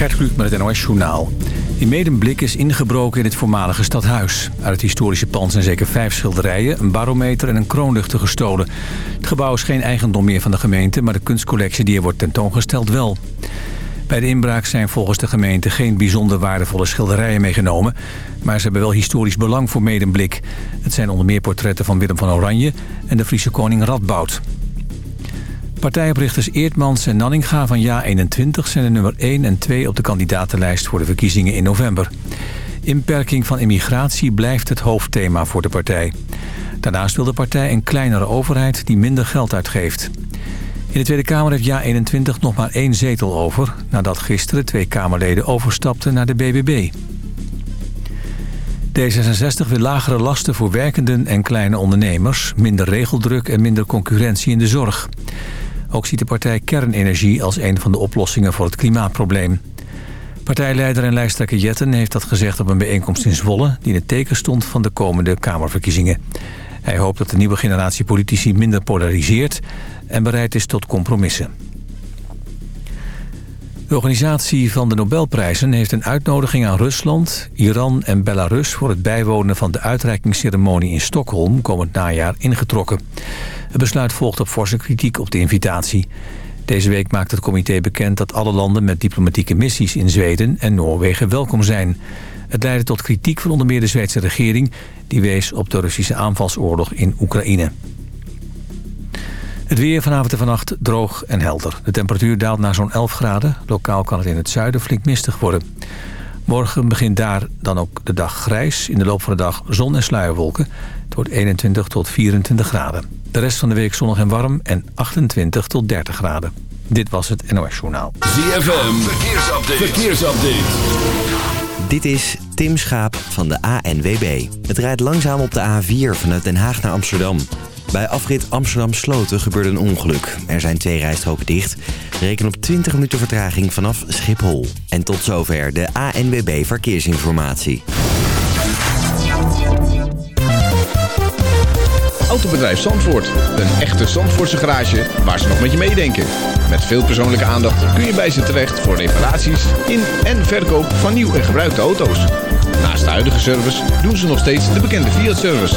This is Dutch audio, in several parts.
Gert Kluk met het NOS Journaal. In Medemblik is ingebroken in het voormalige stadhuis. Uit het historische pand zijn zeker vijf schilderijen, een barometer en een kroonluchter gestolen. Het gebouw is geen eigendom meer van de gemeente, maar de kunstcollectie die er wordt tentoongesteld wel. Bij de inbraak zijn volgens de gemeente geen bijzonder waardevolle schilderijen meegenomen... maar ze hebben wel historisch belang voor Medemblik. Het zijn onder meer portretten van Willem van Oranje en de Friese koning Radboud. Partijoprichters Eertmans en Nanninga van JA21 zijn de nummer 1 en 2 op de kandidatenlijst voor de verkiezingen in november. Inperking van immigratie blijft het hoofdthema voor de partij. Daarnaast wil de partij een kleinere overheid die minder geld uitgeeft. In de Tweede Kamer heeft JA21 nog maar één zetel over... nadat gisteren twee Kamerleden overstapten naar de BBB. D66 wil lagere lasten voor werkenden en kleine ondernemers... minder regeldruk en minder concurrentie in de zorg. Ook ziet de partij kernenergie als een van de oplossingen voor het klimaatprobleem. Partijleider en lijsttrekker Jetten heeft dat gezegd op een bijeenkomst in Zwolle... die in het teken stond van de komende Kamerverkiezingen. Hij hoopt dat de nieuwe generatie politici minder polariseert... en bereid is tot compromissen. De organisatie van de Nobelprijzen heeft een uitnodiging aan Rusland, Iran en Belarus... voor het bijwonen van de uitreikingsceremonie in Stockholm komend najaar ingetrokken. Het besluit volgt op forse kritiek op de invitatie. Deze week maakt het comité bekend dat alle landen met diplomatieke missies in Zweden en Noorwegen welkom zijn. Het leidde tot kritiek van onder meer de Zweedse regering... die wees op de Russische aanvalsoorlog in Oekraïne. Het weer vanavond en vannacht droog en helder. De temperatuur daalt naar zo'n 11 graden. Lokaal kan het in het zuiden flink mistig worden. Morgen begint daar dan ook de dag grijs. In de loop van de dag zon en sluierwolken. Het wordt 21 tot 24 graden. De rest van de week zonnig en warm en 28 tot 30 graden. Dit was het NOS Journaal. ZFM, verkeersupdate. verkeersupdate. Dit is Tim Schaap van de ANWB. Het rijdt langzaam op de A4 vanuit Den Haag naar Amsterdam. Bij afrit Amsterdam-Sloten gebeurde een ongeluk. Er zijn twee rijstroken dicht. Reken op 20 minuten vertraging vanaf Schiphol. En tot zover de ANWB Verkeersinformatie. Autobedrijf Zandvoort. Een echte Zandvoortse garage waar ze nog met je meedenken. Met veel persoonlijke aandacht kun je bij ze terecht voor reparaties in en verkoop van nieuw en gebruikte auto's. Naast de huidige service doen ze nog steeds de bekende Fiat-service.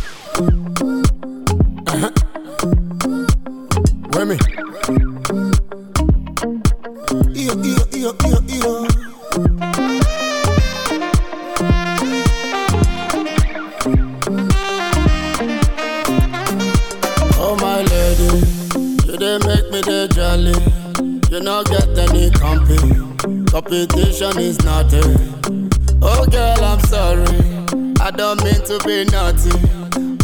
Oh my lady, you dey make me dey jolly. You no get any company, competition is nothing. Oh girl, I'm sorry, I don't mean to be naughty.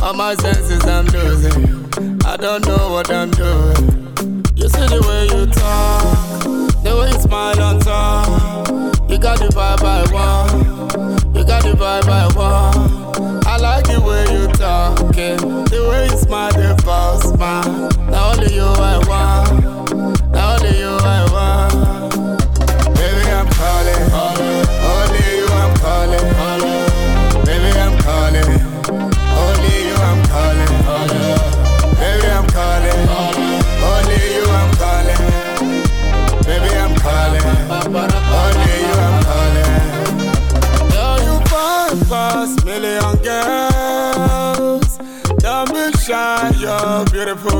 All my senses I'm losing. I don't know what I'm doing. You see the way you talk, it's smile on top.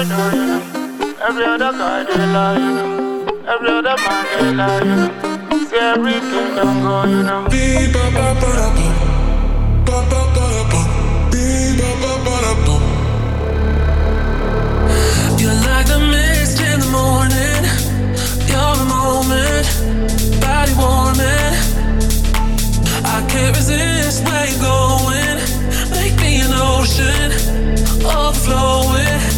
I. Every other guy they lie, you know. Every other man they lie, you know. See everything don't go, you know. Beep, ba, ba, ba, da, ba. Ba, ba, ba, da, ba. Beep, ba, ba, ba, da, ba. You're like the mist in the morning. You're a moment, body warming. I can't resist where you're going. Make me an ocean, overflowing.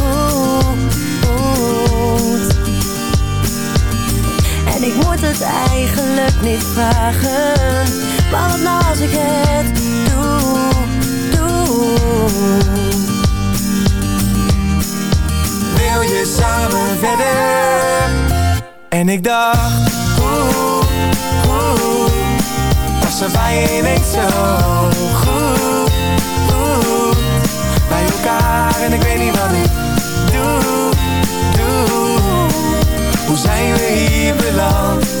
het eigenlijk niet vragen. Maar wat nou als ik het doe, doe. Wil je samen verder? En ik dacht, oeh, oeh Was er bij ineens zo goed, oeh Bij elkaar en ik weet niet wat ik doe, doe Hoe zijn we hier beland?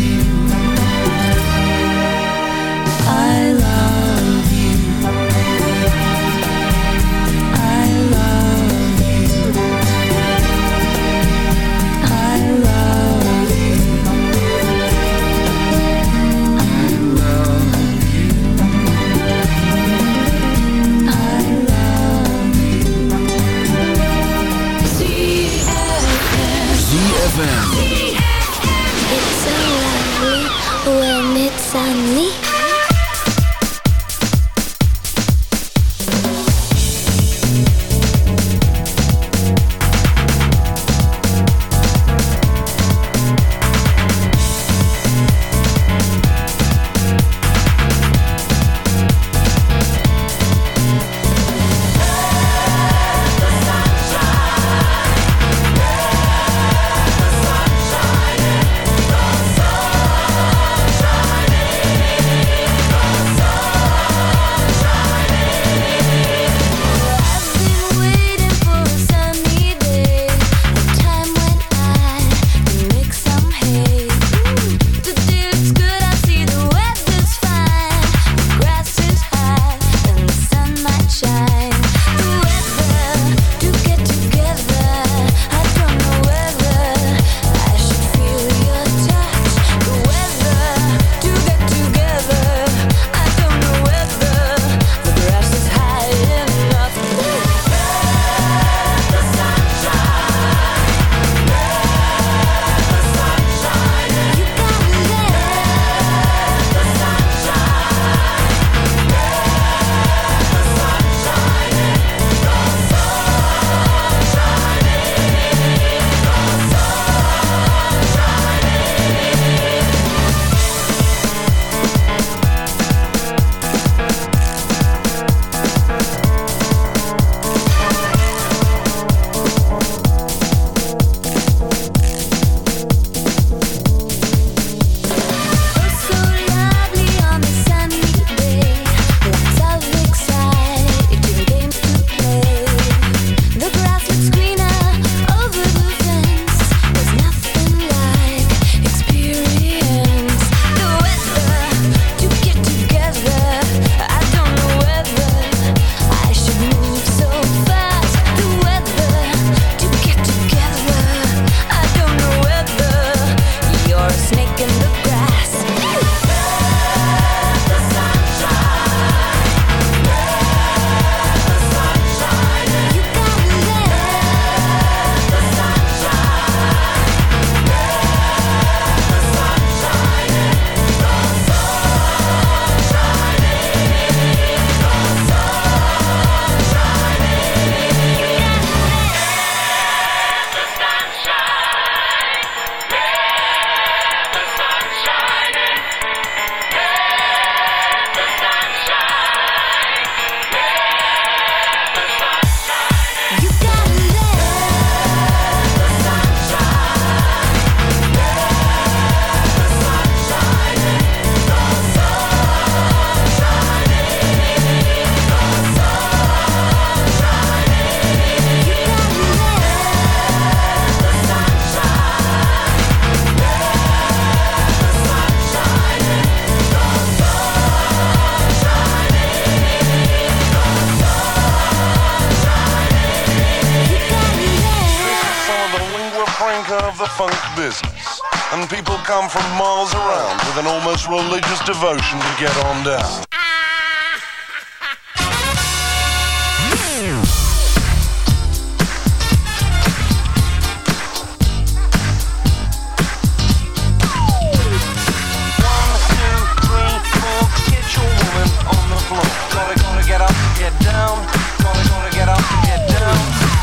devotion to get on down.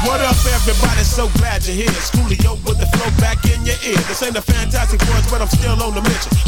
What up, everybody? So glad you're here. Schoolio with the flow back in your ear. This ain't a fantastic voice, but I'm still on the mission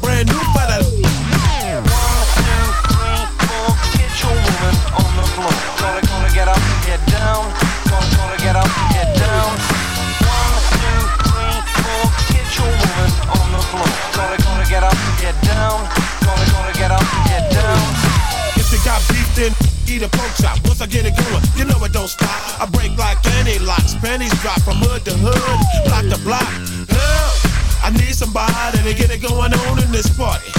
get up, get down. If you got beef, then eat a pork chop. Once I get it going, you know it don't stop. I break like any locks, pennies drop from hood to hood, block to block. I need somebody to get it going on in this party.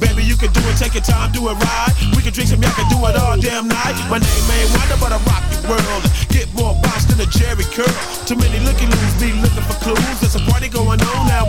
Baby, you can do it, take your time, do it right. We can drink some, y'all can do it all damn night. My name ain't Wonder, but I rock the world. Get more bounce than a Jerry curl. Too many looky loos be looking for clues. There's a party going on now,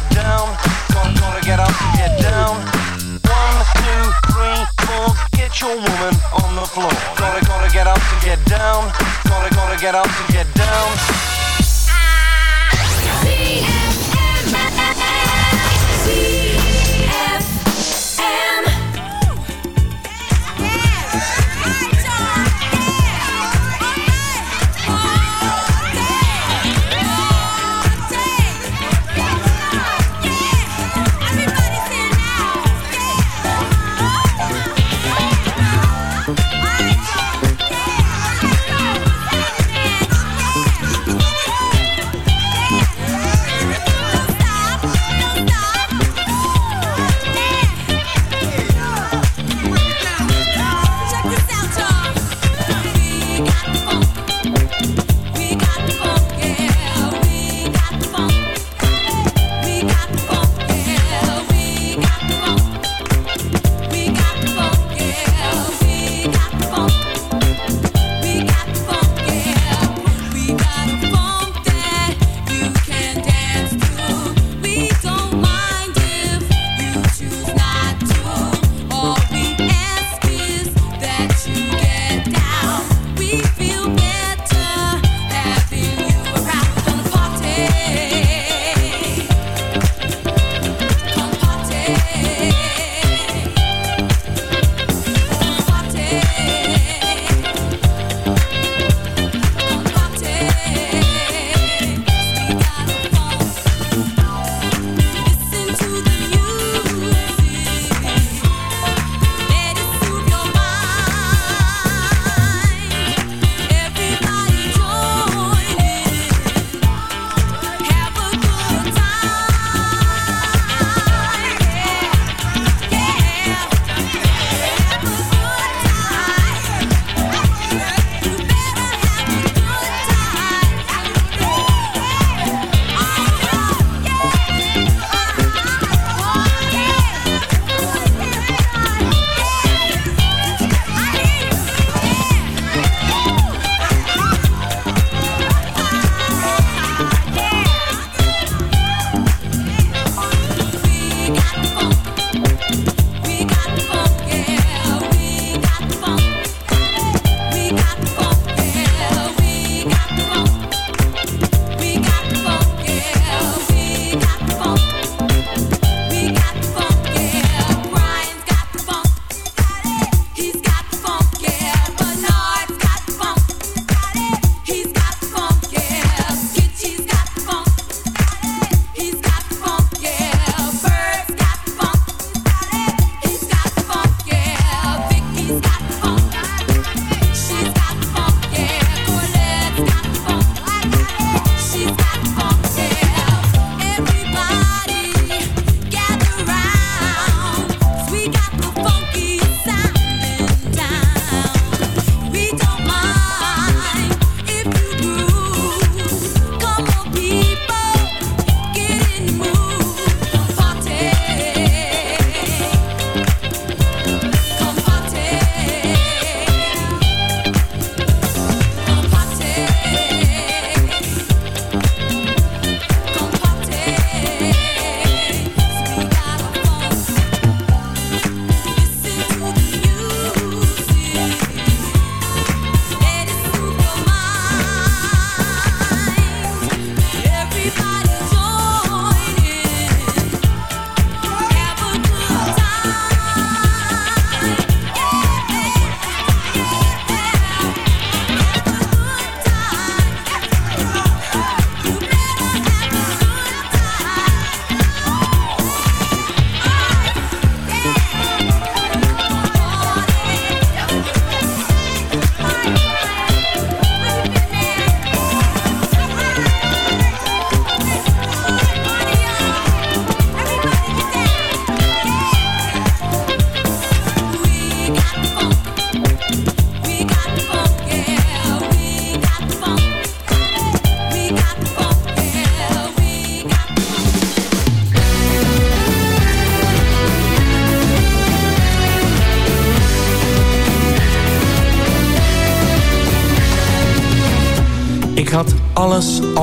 get down. Gonna, gonna get up, get down. One, two, three, four. Get your woman on the floor. Gonna, gonna get up to get down. Gonna, gonna get up to get down. Yeah.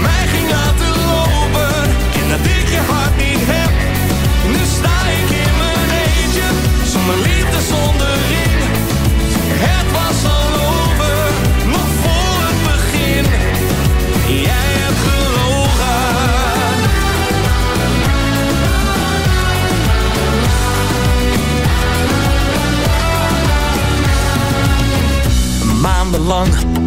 mij ging te lopen. En dat ik je hart niet heb. Nu sta ik in mijn eentje Zonder liefde, zonder in, Het was al over Nog voor het begin. Jij hebt gelogen. Maandenlang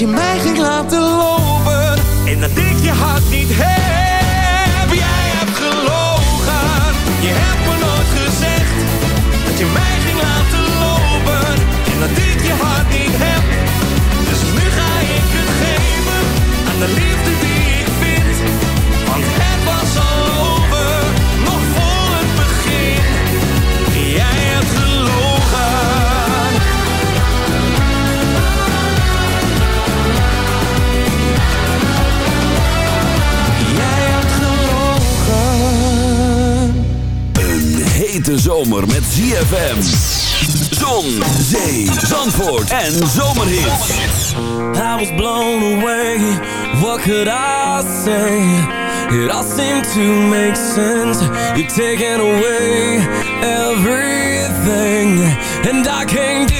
demais. hete zomer met ZFM. Zon, zee, zandvoort en zomerhit. I was blown away, what could I say? It all seemed to make sense. You're taking away everything. And I can't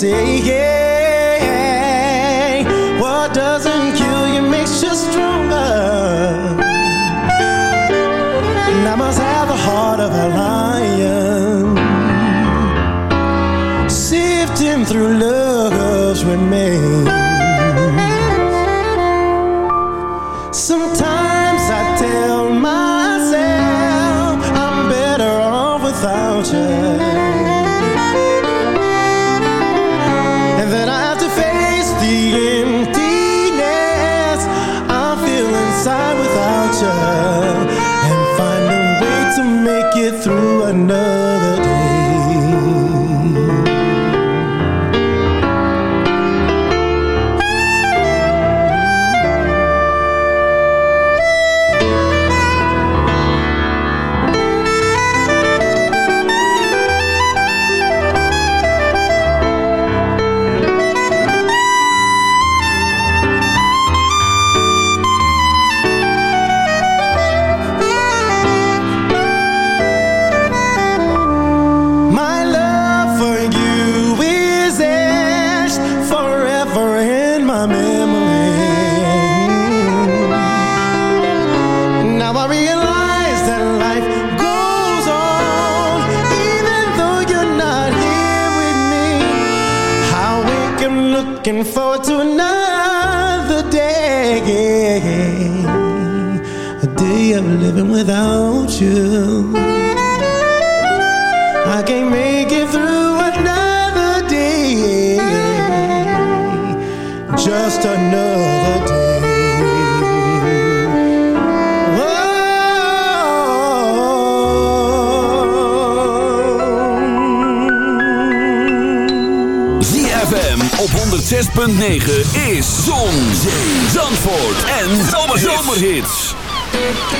Say, my memory. Now I realize that life goes on, even though you're not here with me. I wake up looking forward to another day, a day of living without you. I can't Just another day. ZFM op 106.9 is Zon, Zee, Zandvoort en Zomerhits. I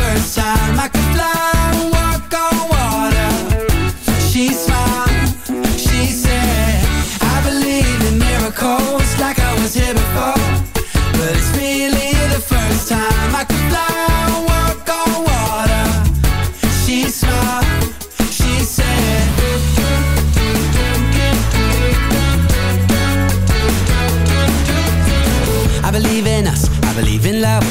time I could fly